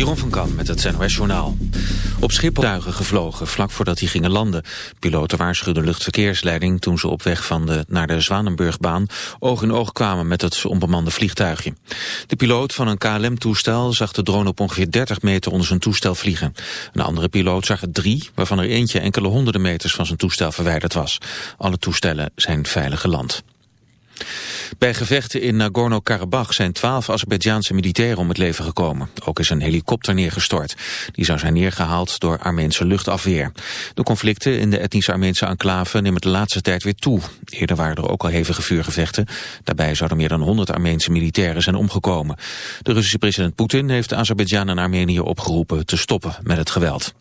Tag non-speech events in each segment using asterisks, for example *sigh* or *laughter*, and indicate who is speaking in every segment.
Speaker 1: Jeroen van Kam met het NOS Journaal. Op Schipholtuigen gevlogen, vlak voordat die gingen landen. Piloten waarschuwden luchtverkeersleiding toen ze op weg van de, naar de Zwanenburgbaan oog in oog kwamen met het onbemande vliegtuigje. De piloot van een KLM-toestel zag de drone op ongeveer 30 meter onder zijn toestel vliegen. Een andere piloot zag er drie, waarvan er eentje enkele honderden meters van zijn toestel verwijderd was. Alle toestellen zijn veilig geland. Bij gevechten in Nagorno-Karabakh zijn twaalf Azerbeidzjaanse militairen om het leven gekomen. Ook is een helikopter neergestort. Die zou zijn neergehaald door Armeense luchtafweer. De conflicten in de etnische Armeense enclave nemen de laatste tijd weer toe. Eerder waren er ook al hevige vuurgevechten. Daarbij zouden meer dan 100 Armeense militairen zijn omgekomen. De Russische president Poetin heeft Azerbeidzjan en Armenië opgeroepen te stoppen met het geweld.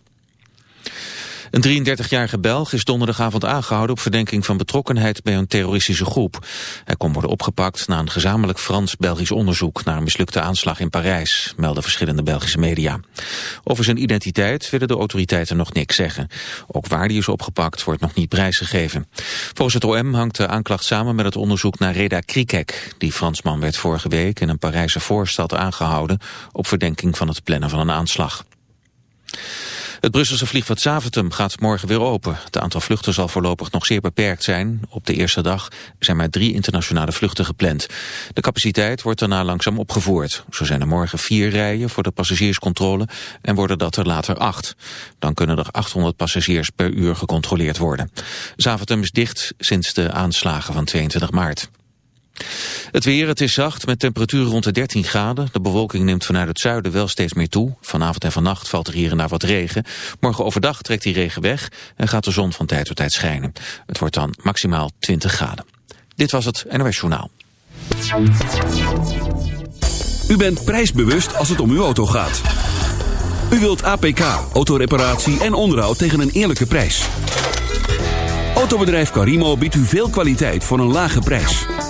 Speaker 1: Een 33-jarige Belg is donderdagavond aangehouden op verdenking van betrokkenheid bij een terroristische groep. Hij kon worden opgepakt na een gezamenlijk Frans-Belgisch onderzoek naar een mislukte aanslag in Parijs, melden verschillende Belgische media. Over zijn identiteit willen de autoriteiten nog niks zeggen. Ook waar die is opgepakt wordt nog niet prijsgegeven. Volgens het OM hangt de aanklacht samen met het onderzoek naar Reda Krikek. Die Fransman werd vorige week in een Parijse voorstad aangehouden op verdenking van het plannen van een aanslag. Het Brusselse vliegveld Zaventem gaat morgen weer open. Het aantal vluchten zal voorlopig nog zeer beperkt zijn. Op de eerste dag zijn maar drie internationale vluchten gepland. De capaciteit wordt daarna langzaam opgevoerd. Zo zijn er morgen vier rijen voor de passagierscontrole en worden dat er later acht. Dan kunnen er 800 passagiers per uur gecontroleerd worden. Zaventem is dicht sinds de aanslagen van 22 maart. Het weer, het is zacht met temperaturen rond de 13 graden. De bewolking neemt vanuit het zuiden wel steeds meer toe. Vanavond en vannacht valt er hier en daar wat regen. Morgen overdag trekt die regen weg en gaat de zon van tijd tot tijd schijnen. Het wordt dan maximaal 20 graden. Dit was het NOS Journaal.
Speaker 2: U bent prijsbewust als het om uw auto gaat. U wilt APK, autoreparatie en onderhoud tegen een eerlijke prijs. Autobedrijf Carimo biedt u veel kwaliteit voor een lage prijs.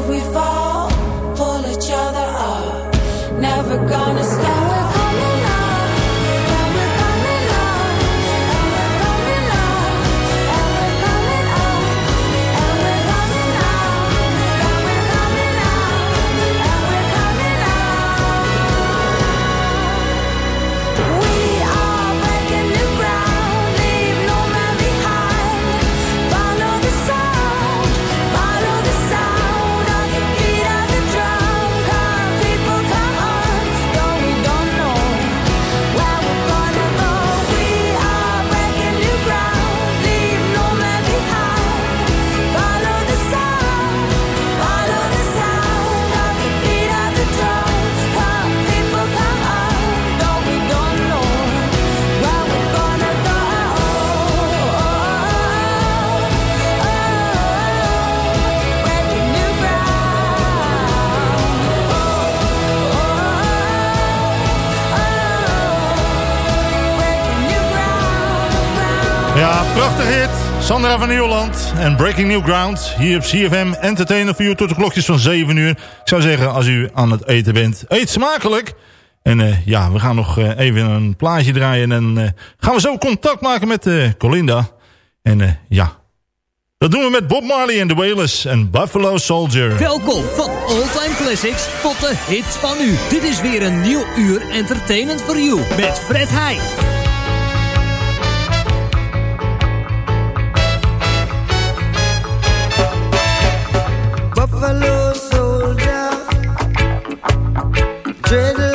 Speaker 3: if we fall, pull each other up. Never gonna stop. Prachtig hit. Sandra van Nieuwland en Breaking New Ground. Hier op CFM Entertainer voor u tot de klokjes van 7 uur. Ik zou zeggen, als u aan het eten bent, eet smakelijk. En eh, ja, we gaan nog eh, even een plaatje draaien. En uh, gaan we zo contact maken met Colinda. En ja, dat doen we met Bob Marley en The Wailers en Buffalo Soldier.
Speaker 4: Welkom van Oldtime Classics tot de hits van u. Dit is weer een nieuw uur entertainment voor you met Fred Heij.
Speaker 5: dreaded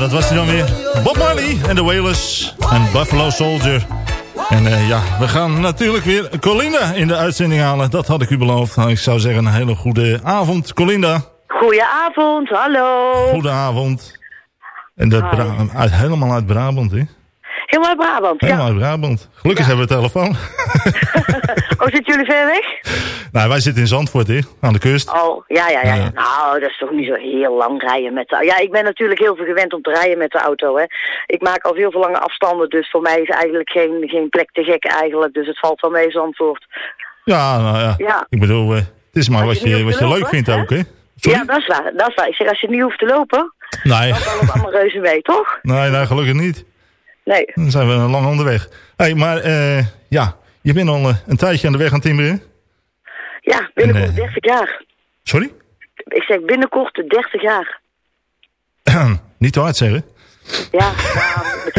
Speaker 3: Nou, dat was hij dan weer. Bob Marley en The Wailers en Buffalo Soldier. En eh, ja, we gaan natuurlijk weer Colinda in de uitzending halen. Dat had ik u beloofd. Nou, ik zou zeggen een hele goede avond, Colinda.
Speaker 6: Goedenavond, hallo.
Speaker 3: Goedenavond. En dat uit, helemaal uit Brabant, hè?
Speaker 6: Helemaal uit Brabant,
Speaker 3: Helemaal
Speaker 6: ja.
Speaker 3: uit Brabant. Gelukkig hebben we telefoon. *laughs*
Speaker 6: oh, zitten jullie ver weg?
Speaker 3: nou, wij zitten in Zandvoort, hè, aan de kust.
Speaker 6: Oh, ja, ja, ja.
Speaker 3: Ja.
Speaker 6: Nou, dat is toch niet zo heel lang rijden met de auto. Ja, ik ben natuurlijk heel veel gewend om te rijden met de auto, hè. Ik maak al heel veel lange afstanden, dus voor mij is eigenlijk geen, geen plek te gek eigenlijk. Dus het valt wel mee, Zandvoort.
Speaker 3: Ja, nou ja.
Speaker 6: Ja.
Speaker 3: Ik bedoel, eh, het is maar
Speaker 6: Als
Speaker 3: wat
Speaker 6: je
Speaker 3: wat je leuk vindt
Speaker 6: hè?
Speaker 3: ook, hè? Sorry?
Speaker 6: Ja, dat is waar, dat is waar. Ik zeg, als je niet hoeft te lopen,
Speaker 3: Nee,
Speaker 6: dan valt het allemaal reuze mee, toch?
Speaker 3: nee, nee, gelukkig niet.
Speaker 6: Nee.
Speaker 3: Dan zijn we lang onderweg. hey, maar eh, ja, je bent al eh, een tijdje aan de weg aan timmeren.
Speaker 6: Ja, binnenkort
Speaker 3: En, eh,
Speaker 6: 30 jaar.
Speaker 3: Sorry?
Speaker 6: Ik zeg binnenkort 30 jaar. *clears throat*
Speaker 3: niet te hard zeggen.
Speaker 6: Ja, nou,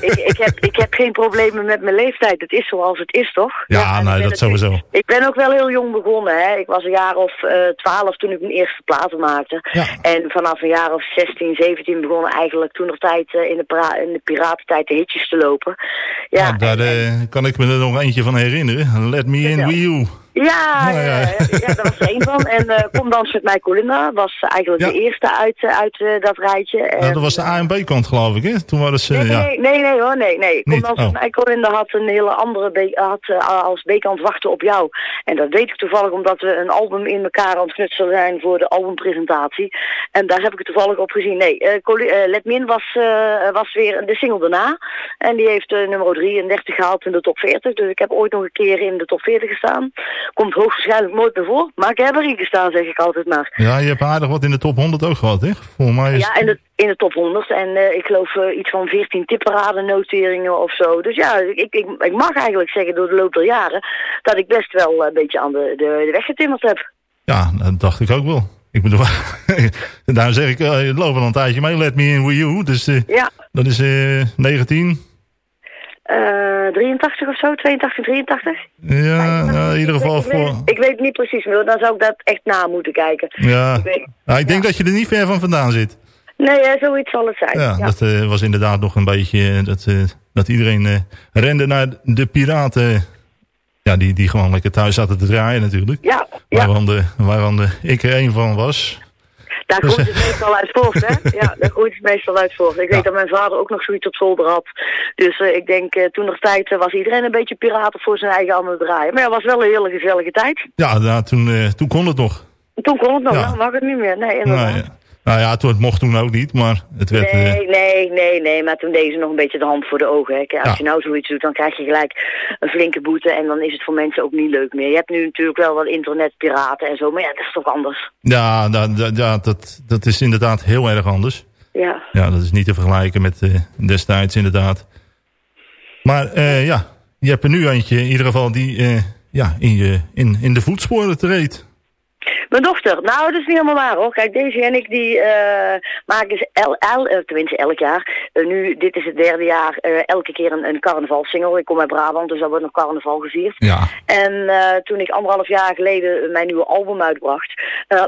Speaker 6: ik, ik, heb, ik heb geen problemen met mijn leeftijd. Het is zoals het is, toch?
Speaker 3: Ja,
Speaker 6: ik ben
Speaker 3: dat sowieso.
Speaker 6: Ik ben ook wel heel jong begonnen. Hè. Ik was een jaar of eh, twaalf toen ik mijn eerste platen maakte.
Speaker 3: Ja.
Speaker 6: En vanaf een jaar of 16, 17 begonnen eigenlijk toen nog tijd eh, in, de in de piratentijd de hitjes te lopen. Ja,
Speaker 3: Ja, daar eh, kan ik me er nog eentje van herinneren. Let me in with you.
Speaker 6: Ja,
Speaker 3: Ja, ja.
Speaker 6: ja, daar was er één van. En eh Kom Dans met mij Colinda was eigenlijk de eerste uit, eh, uit eh, dat rijtje.
Speaker 3: Nou,
Speaker 6: En,
Speaker 3: dat was de A en B kant, geloof ik, hè? Toen waren ze,
Speaker 6: Nee,
Speaker 3: ja.
Speaker 6: nee, nee, nee hoor, nee, nee. Kom
Speaker 3: Niet?
Speaker 6: dan
Speaker 3: Oh.
Speaker 6: mij, Corinne had een hele andere, B- had uh, als B-kant wachten op jou. En dat weet ik toevallig omdat we een album in elkaar aan het knutselen zijn voor de albumpresentatie. En daar heb ik het toevallig op gezien. Nee, eh eh, Let Me In was, eh, was weer de single daarna. En die heeft uh, nummer 33 gehaald in de top 40. Dus ik heb ooit nog een keer in de top 40 gestaan. Komt hoogstwaarschijnlijk nooit meer voor. Maar ik heb erin gestaan, zeg ik altijd maar.
Speaker 3: Ja, je hebt aardig wat in de top 100 ook gehad, hè? Voor mij is...
Speaker 6: Ja, in de, in de top 100. En uh, ik geloof uh, iets van 14 tipperaden noteringen of zo. Dus ja, ik, ik, ik mag eigenlijk zeggen door de loop der jaren... dat ik best wel een beetje aan de, de, de weg getimmerd heb.
Speaker 3: Ja, dat dacht ik ook wel. Ik bedoel, *laughs* daarom zeg ik, uh, het loopt al een tijdje mee. Let me in with you. Dus uh,
Speaker 6: ja.
Speaker 3: dat is 19...
Speaker 6: Uh, 83 of zo, 82, 83?
Speaker 3: Ja, nou, in ieder geval
Speaker 6: ik,
Speaker 3: voor...
Speaker 6: weet, ik weet het niet precies meer, dan zou ik dat echt na moeten kijken.
Speaker 3: Ja,
Speaker 6: ik, weet,
Speaker 3: nou, ik denk ja. dat je er niet ver van vandaan zit.
Speaker 6: Nee, ja, zoiets zal het zijn.
Speaker 3: Ja,
Speaker 6: ja.
Speaker 3: dat uh, was inderdaad nog een beetje... Dat, uh, dat iedereen rende naar de piraten... Ja, die, die gewoon lekker thuis zaten te draaien natuurlijk.
Speaker 6: Ja, ja.
Speaker 3: Waarvan, de, waarvan de, ik er een van was.
Speaker 6: Daar groeit het meestal uit voort, hè? *laughs* Ja, daar groeit het meestal uit voort. Ik ja. weet dat mijn vader ook nog zoiets op zolder had. Dus uh, ik denk, uh, toen nog tijd uh, was iedereen een beetje piraten voor zijn eigen het draaien. Maar ja, het was wel een hele gezellige tijd.
Speaker 3: Ja, nou, toen, toen kon het nog.
Speaker 6: Toen kon het nog, ja. nou mag het niet meer. Nee, inderdaad.
Speaker 3: Nou, ja. Nou ja, het mocht toen ook niet, maar het werd...
Speaker 6: Nee, nee, nee, nee, maar toen deed ze nog een beetje de hand voor de ogen. Hè. Als ja. je nou zoiets doet, dan krijg je gelijk een flinke boete en dan is het voor mensen ook niet leuk meer. Je hebt nu natuurlijk wel wat internetpiraten en zo, maar ja, dat is toch anders.
Speaker 3: Ja, dat, dat, ja, dat, dat is inderdaad heel erg anders.
Speaker 6: Ja.
Speaker 3: Ja, dat is niet te vergelijken met uh, destijds inderdaad. Maar uh, ja, je hebt er nu eentje in ieder geval die uh, ja, in, je, in, in de voetsporen treedt.
Speaker 6: Mijn dochter, nou dat is niet helemaal waar hoor. Kijk, deze en ik die uh, maken ze el, el, uh, tenminste elk jaar. Uh, nu, dit is het derde jaar, elke keer een, een carnavalsingel. Ik kom uit Brabant, dus daar wordt nog carnaval gevierd.
Speaker 3: Ja.
Speaker 6: En toen ik anderhalf jaar geleden mijn nieuwe album uitbracht,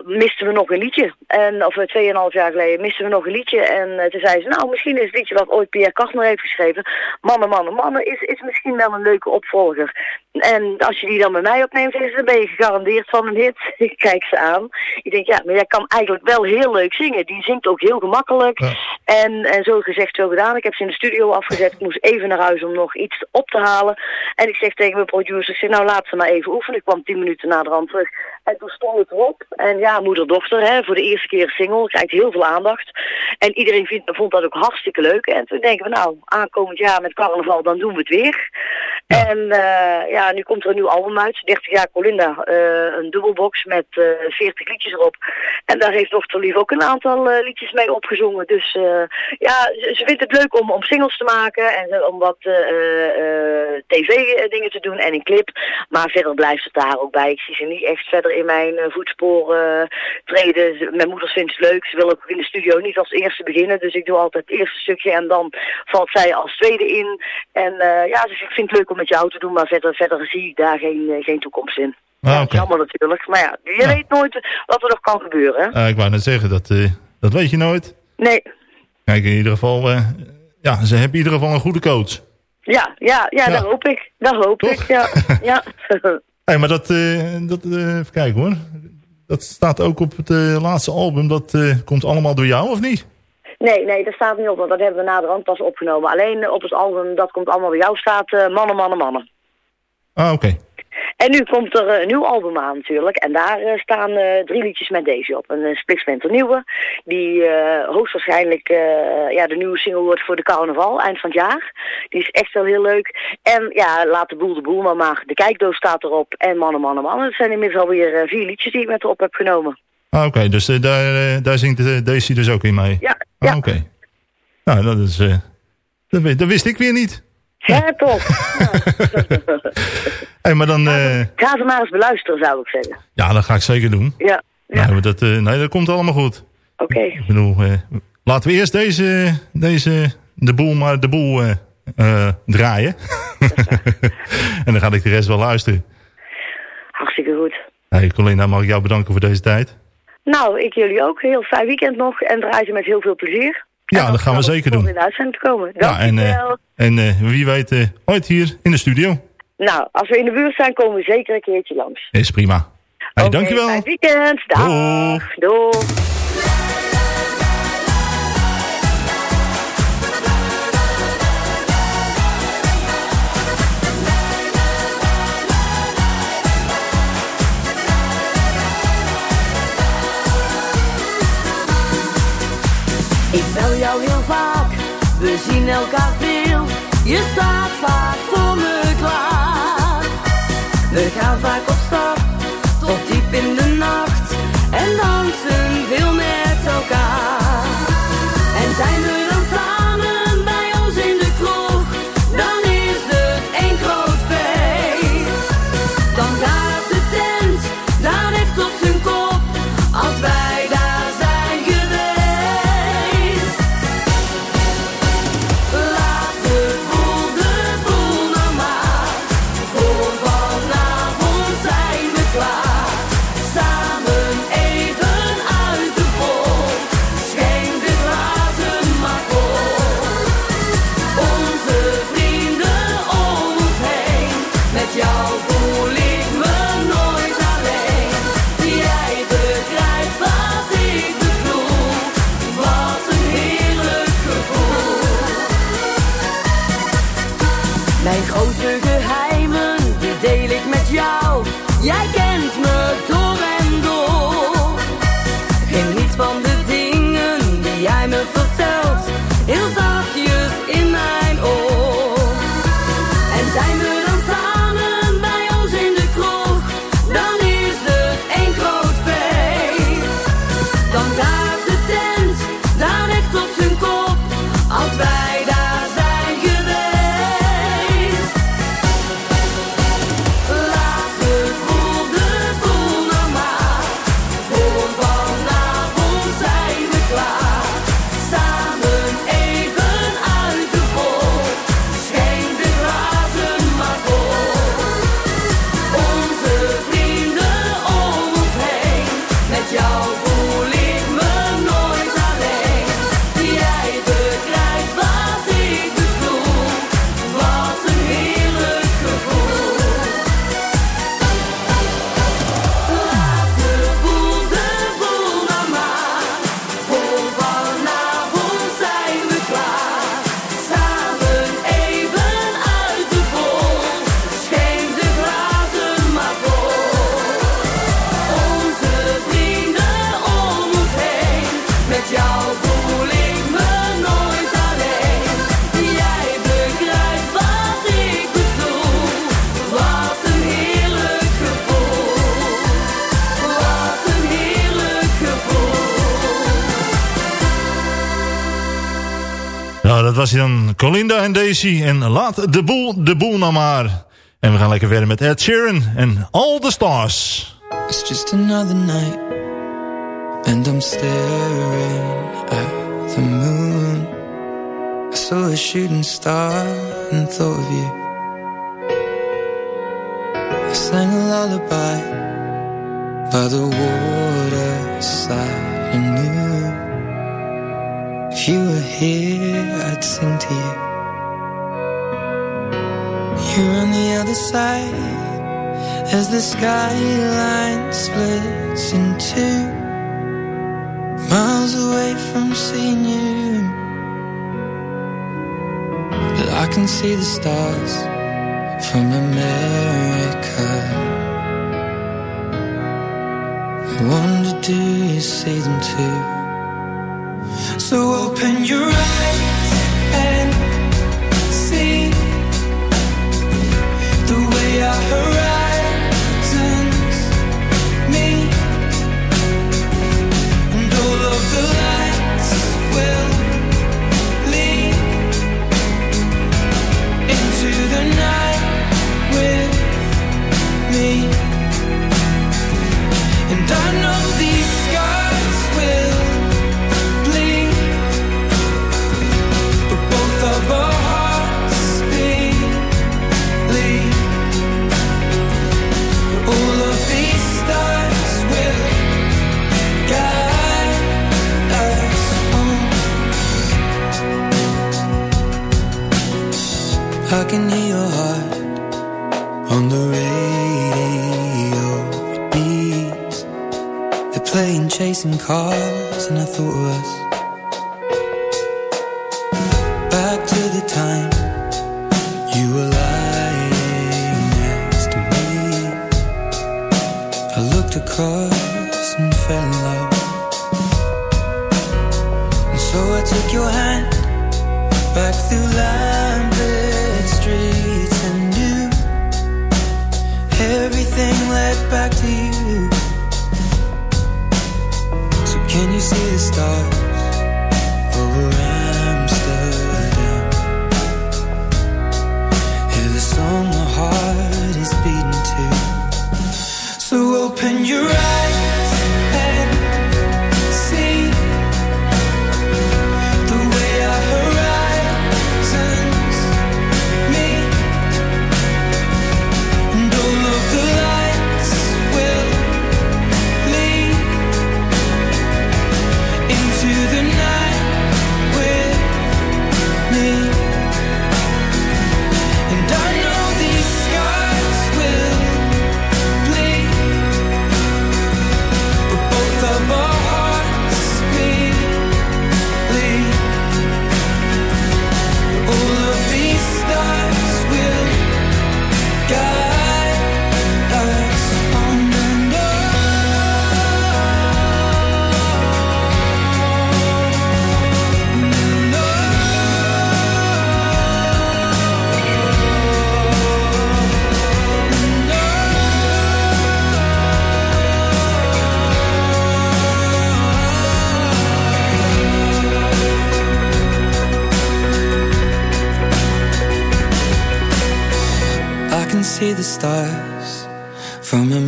Speaker 6: misten we nog een liedje. En, of tweeënhalf jaar geleden misten we nog een liedje. En toen zei ze, nou misschien is het liedje wat ooit Pierre Kastner heeft geschreven. Mannen, mannen, mannen, is, is misschien wel een leuke opvolger. En als je die dan bij mij opneemt, dan ben je gegarandeerd van een hit. *laughs* Kijk ze aan. Ik denk, ja, maar jij kan eigenlijk wel heel leuk zingen. Die zingt ook heel gemakkelijk. Ja. En, en zo gezegd, zo gedaan. Ik heb ze in de studio afgezet. Ik moest even naar huis om nog iets op te halen. En ik zeg tegen mijn producer, ik zeg, nou laat ze maar even oefenen. Ik kwam tien minuten na de rand terug. En toen stond het erop. En ja, moeder-dochter, hè, voor de eerste keer single. Krijgt heel veel aandacht. En iedereen vindt, vond dat ook hartstikke leuk. En toen denken we, nou, aankomend jaar met carnaval, dan doen we het weer. Ja. En uh, ja, nu komt er een nieuw album uit. 30 jaar Colinda. Uh, een dubbelbox met uh, 40 liedjes erop. En daar heeft dochter Lief ook een aantal liedjes mee opgezongen. Dus ja, ze, ze, vindt het leuk om, om singles te maken en om wat tv-dingen te doen en een clip. Maar verder blijft het daar ook bij. Ik zie ze niet echt verder in mijn voetsporen treden. Mijn moeder vindt het leuk. Ze wil ook in de studio niet als eerste beginnen. Dus ik doe altijd het eerste stukje en dan valt zij als tweede in. En ja, ze zegt, ik vind het leuk om met jou te doen, maar verder, verder zie ik daar geen, geen toekomst in.
Speaker 3: Ah,
Speaker 6: ja,
Speaker 3: okay.
Speaker 6: jammer natuurlijk. Maar ja, je ja. weet nooit wat er nog kan gebeuren.
Speaker 3: Uh, ik wou net zeggen, dat, uh, dat weet je nooit.
Speaker 6: Nee.
Speaker 3: Kijk, in ieder geval, uh, ja, ze hebben in ieder geval een goede coach.
Speaker 6: Ja, ja, ja, ja. dat hoop ik. Dat hoop Toch? ik, ja. *laughs* ja. *laughs*
Speaker 3: hey, maar dat, dat even kijken hoor. Dat staat ook op het laatste album. Dat komt allemaal door jou, of niet?
Speaker 6: Nee, nee, dat staat niet op, want dat hebben we naderhand pas opgenomen. Alleen eh, op het album, dat komt allemaal bij jou, staat eh, Mannen, Mannen, Mannen.
Speaker 3: Ah, oké.
Speaker 6: En nu komt er eh, een nieuw album aan natuurlijk. En daar eh, staan eh, drie liedjes met deze op. Een uh, nieuwe. Die hoogstwaarschijnlijk ja, de nieuwe single wordt voor de carnaval. Eind van het jaar. Die is echt wel heel leuk. En ja, laat de boel de boel maar maken. De kijkdoos staat erop. En mannen, mannen, mannen. Het zijn inmiddels alweer vier liedjes die ik met erop heb genomen.
Speaker 3: Ah, oké. Dus daar, daar zingt Daisy dus ook in mee?
Speaker 6: Ja,
Speaker 3: Ah,
Speaker 6: ja.
Speaker 3: oké. Nou, dat is... dat, dat wist ik weer niet.
Speaker 6: Ja, toch. *laughs* *laughs*
Speaker 3: Hey, maar dan... eh,
Speaker 6: Ga ze maar eens beluisteren, zou ik zeggen.
Speaker 3: ja, dat ga ik zeker doen.
Speaker 6: Ja, ja.
Speaker 3: Dat, eh, nee, dat komt allemaal goed.
Speaker 6: oké.
Speaker 3: Ik bedoel, eh, laten we eerst deze, deze de boel maar de boel draaien. *laughs* en dan ga ik de rest wel luisteren.
Speaker 6: Hartstikke goed.
Speaker 3: Hey, Colina, mag ik jou bedanken voor deze tijd?
Speaker 6: Nou, ik jullie ook. Heel fijn weekend nog. En draai ze met heel veel plezier.
Speaker 3: Ja, dat gaan we zeker doen.
Speaker 6: Om in de uitzending te komen.
Speaker 3: Ja, en, en wie weet, ooit hier in de studio.
Speaker 6: Nou, als we in de buurt zijn, komen we zeker een keertje langs.
Speaker 3: Is prima. Hey, dankjewel.
Speaker 6: Fijn weekend. Dag.
Speaker 3: Doeg.
Speaker 6: Doeg.
Speaker 7: Ik bel jou heel vaak, we zien elkaar veel. Je staat vaak. We gaan vaak op stap, tot diep in de nacht. En dansen
Speaker 3: was dan. Colinda en Daisy. En laat de boel de boel nou maar. En we gaan lekker verder met Ed Sheeran en All the Stars.
Speaker 8: It's just another night, and I'm staring at the moon. I saw a shooting star and thought of you. I sang a lullaby by the waterside and knew if you were here, I'd sing to you. You're on the other side as the skyline splits in two.
Speaker 9: miles away from seeing you. But I can see the stars from America. I wonder, do you see them too? So open your eyes and see the way our horizons meet, and all of the lights will lead into the night with me. And I know I can hear your heart on the radio. Beats. They're playing chasing cars, and I thought of us. Stars from America.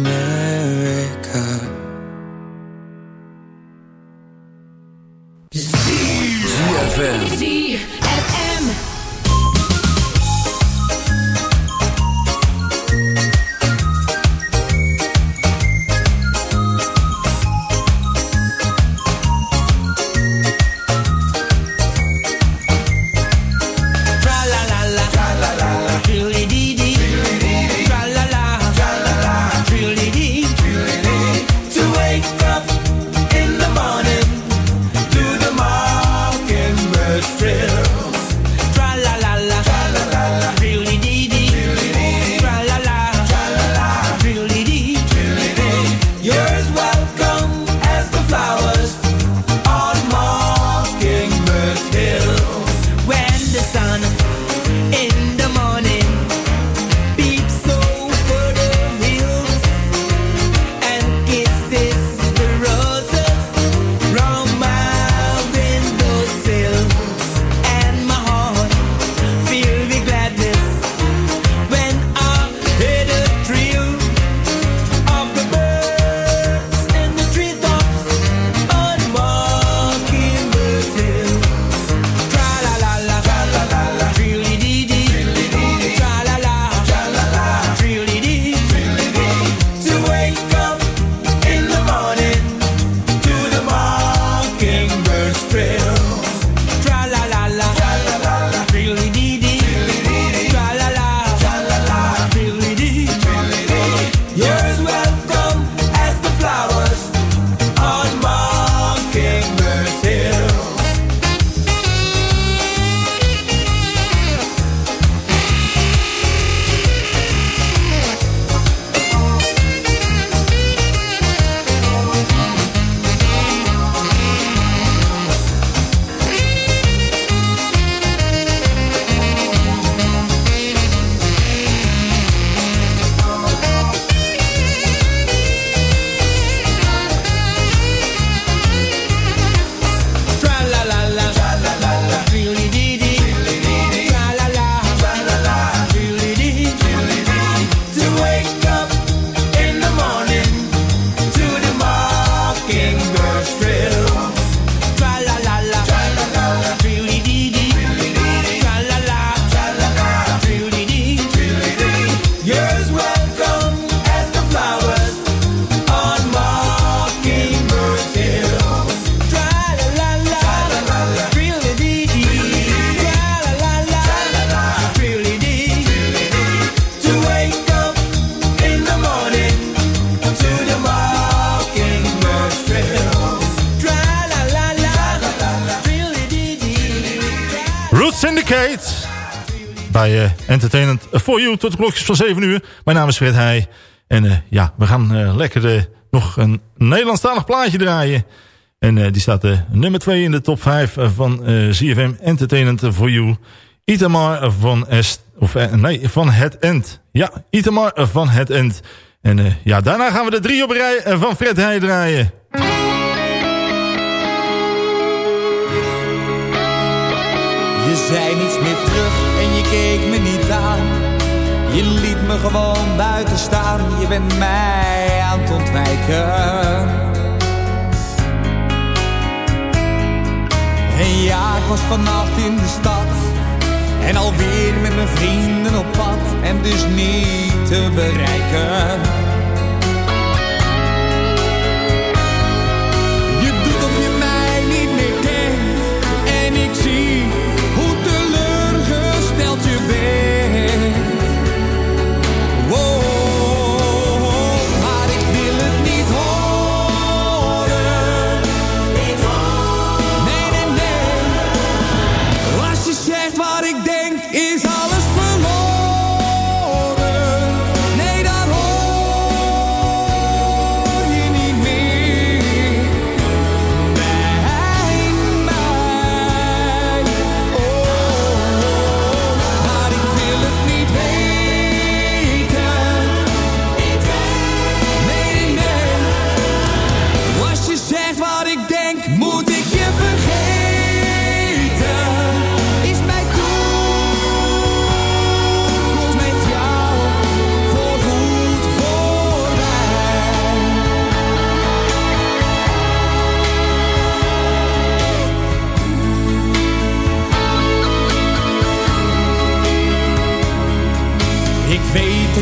Speaker 3: Tot de klokjes van 7 uur. Mijn naam is Fred Heij. En uh, ja, we gaan uh, lekker nog een Nederlandstalig plaatje draaien. En die staat nummer 2 in de top 5 van CFM Entertainment for You. Itamar van, of, nee, van Het End. Ja, Itamar van Het End. En ja, daarna gaan we de drie op rij van Fred Heij draaien.
Speaker 9: Je zei niets meer terug en je keek me niet aan. Je liet me gewoon buiten staan. Je bent mij aan het ontwijken. En ja, ik was vannacht in de stad. En alweer met mijn vrienden op pad. En dus niet te bereiken.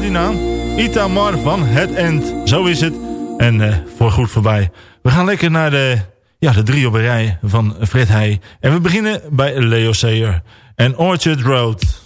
Speaker 3: die naam. Itamar van Het End. Zo is het. En uh, voor goed voorbij. We gaan lekker naar de, ja, de drie op een rij van Fred Heij. En we beginnen bij Leo Sayer en Orchard Road.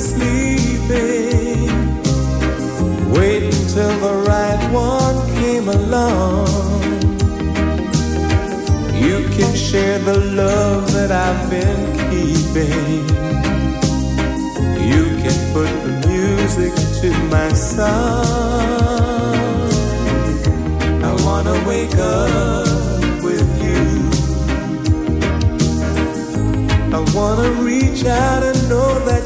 Speaker 10: sleeping, waiting till the right one came along. You can share the love that I've been keeping. You can put the music to my song. I wanna wake up with you. I wanna reach out and know that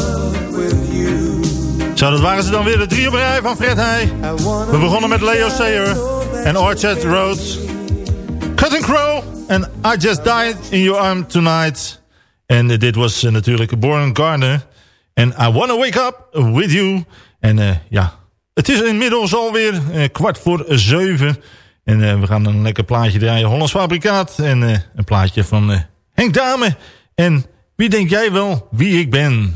Speaker 3: Zo, dat waren ze dan weer de drie op rij van Fred Heij. We begonnen met Leo Sayer en Orchard Road. Cutting Crow en I Just Died in Your Arm Tonight. En dit was eh, natuurlijk Born Gardner. En I Wanna Wake Up With You. En eh, ja, het is inmiddels alweer eh, kwart voor zeven. En we gaan een lekker plaatje draaien. Hollands Fabrikaat. En een plaatje van Henk Dame. En wie denk jij wel wie ik ben?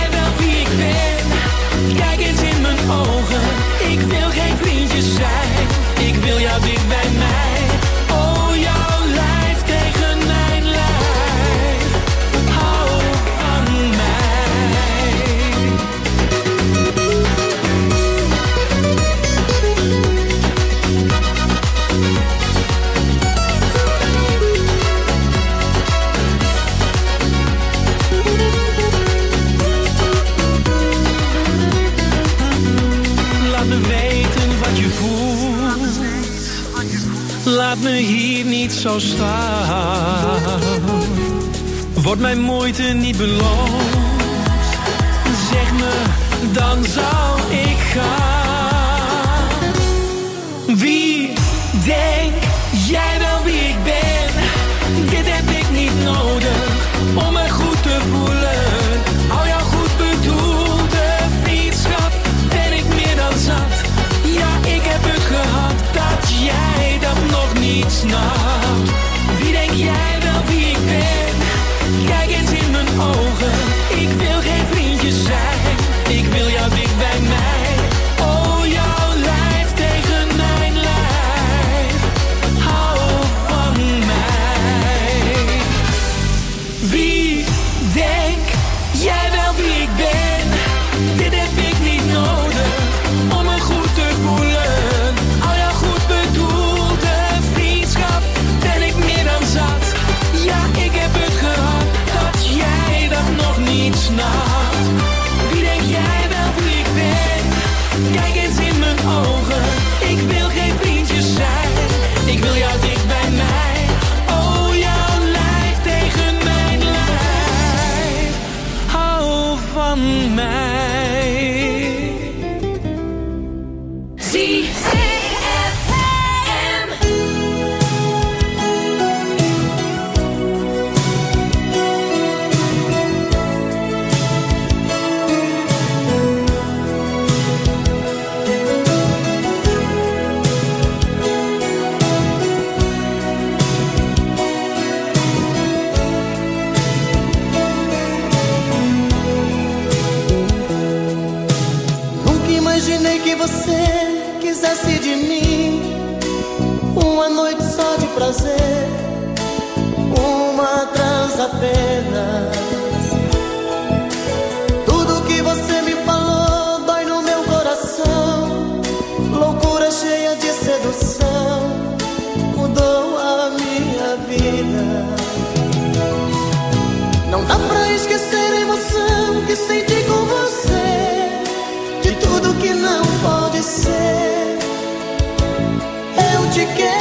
Speaker 11: Ik wil jou zien. laat me hier niet zo staan. Wordt mijn moeite niet beloond? Zeg me, dan zou ik gaan. Wie
Speaker 5: denkt você quisesse de mim uma noite só de prazer, uma transa apenas. acontecer, eu te quero.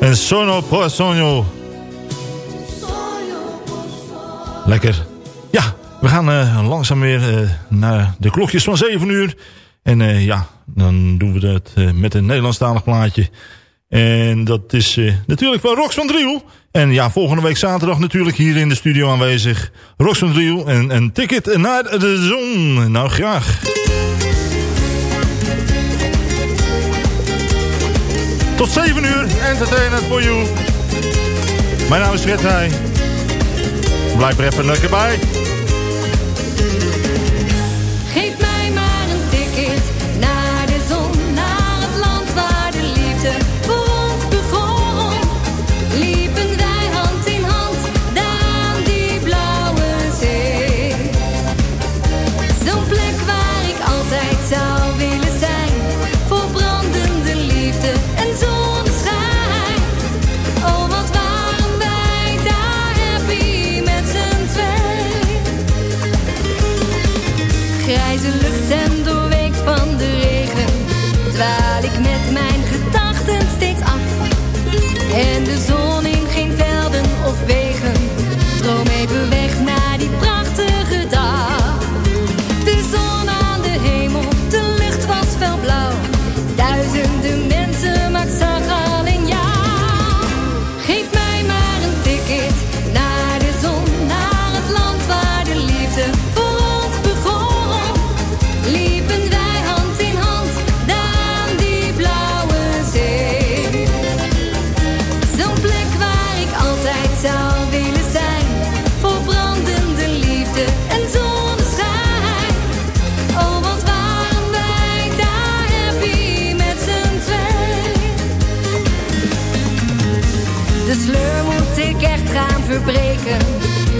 Speaker 3: En Sono Poisonio. Lekker. Ja, we gaan uh, langzaam weer uh, naar de klokjes van 7 uur. En uh, ja, dan doen we dat met een Nederlandstalig plaatje. En dat is natuurlijk van Rox van Driel. En ja, volgende week zaterdag natuurlijk hier in de studio aanwezig. Rox van Driel en een ticket naar de zon. Nou, graag. Tot 7 uur, entertainment for you. Mijn naam is Fred Heij. Blijf er even lekker bij.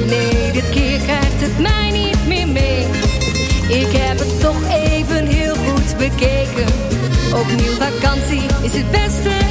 Speaker 12: Nee, dit keer krijgt het mij niet meer mee. Ik heb het toch even heel goed bekeken. Opnieuw vakantie is het beste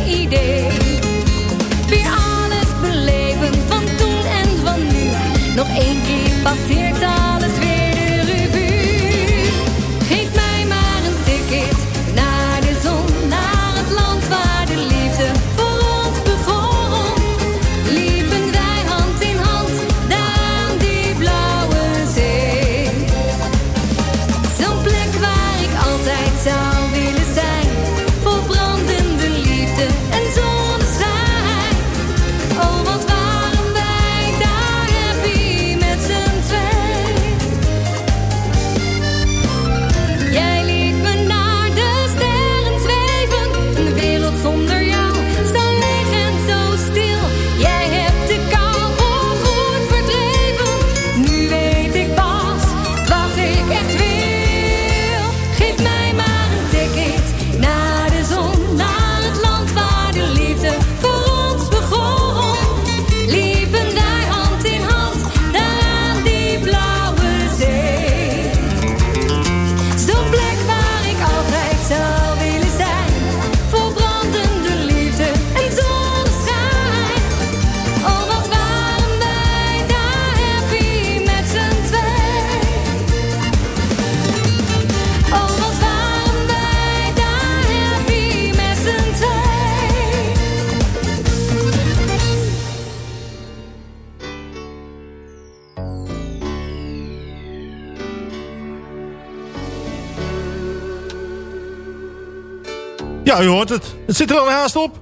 Speaker 3: Ja, u hoort het. Het zit er alweer haast op.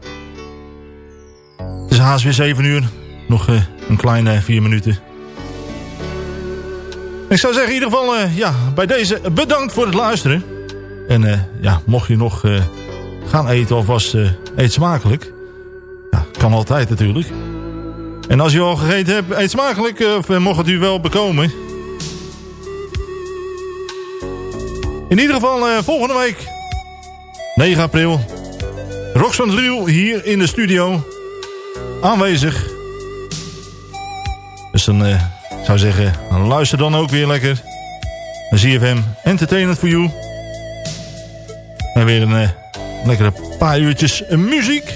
Speaker 3: Het is haast weer 7 uur. Nog uh, een kleine 4 minuten. Ik zou zeggen in ieder geval, uh, ja, bij deze bedankt voor het luisteren. En uh, ja, mocht je nog gaan eten of was eet smakelijk. Ja, kan altijd natuurlijk. En als je al gegeten hebt, eet smakelijk. of mocht het u wel bekomen. In ieder geval volgende week 9 april. Rox van Driel hier in de studio. Aanwezig. Dus dan uh, zou zeggen, luister dan ook weer lekker. ZFM Entertainment for You. En weer een uh, lekkere paar uurtjes muziek.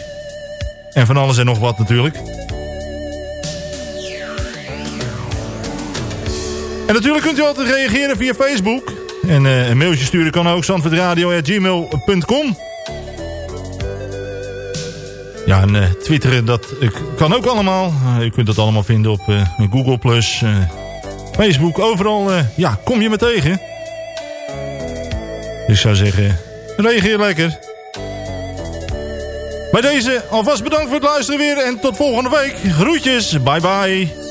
Speaker 3: En van alles en nog wat natuurlijk. En natuurlijk kunt u altijd reageren via Facebook. En uh, een mailtje sturen kan ook zandvoortradio.gmail.com Ja, en eh, twitteren, dat eh, kan ook allemaal. Eh, u kunt dat allemaal vinden op eh, Google+, Plus, eh, Facebook, overal. eh, ja, kom je me tegen. Dus ik zou zeggen, reageer lekker. Bij deze alvast bedankt voor het luisteren weer. En tot volgende week. Groetjes. Bye bye.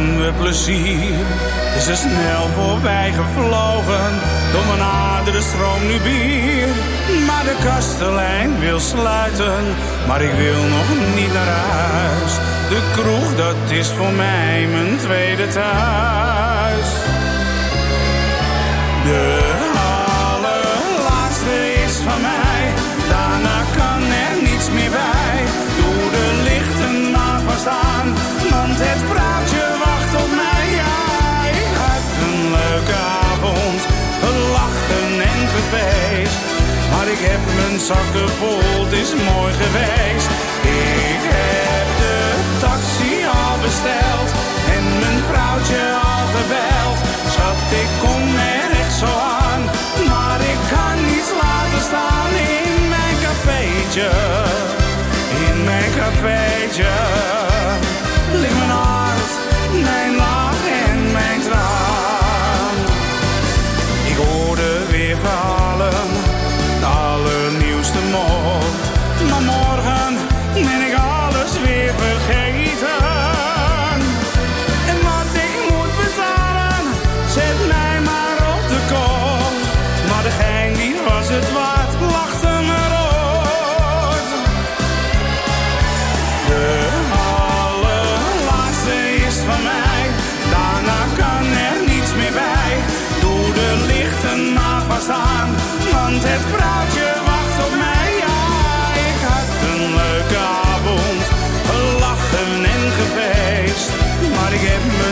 Speaker 13: Hadden we plezier. Is er snel voorbij gevlogen. Door mijn aderen stroom nu bier. Maar de kastelein wil sluiten. Maar ik wil nog niet naar huis. De kroeg, dat is voor mij mijn tweede thuis. Ik heb mijn zakken vol, het is mooi geweest. Ik heb de taxi al besteld. En mijn vrouwtje al gebeld. Schat, ik kom er echt zo aan. Maar ik kan niets laten staan in mijn cafeetje. In mijn cafeetje.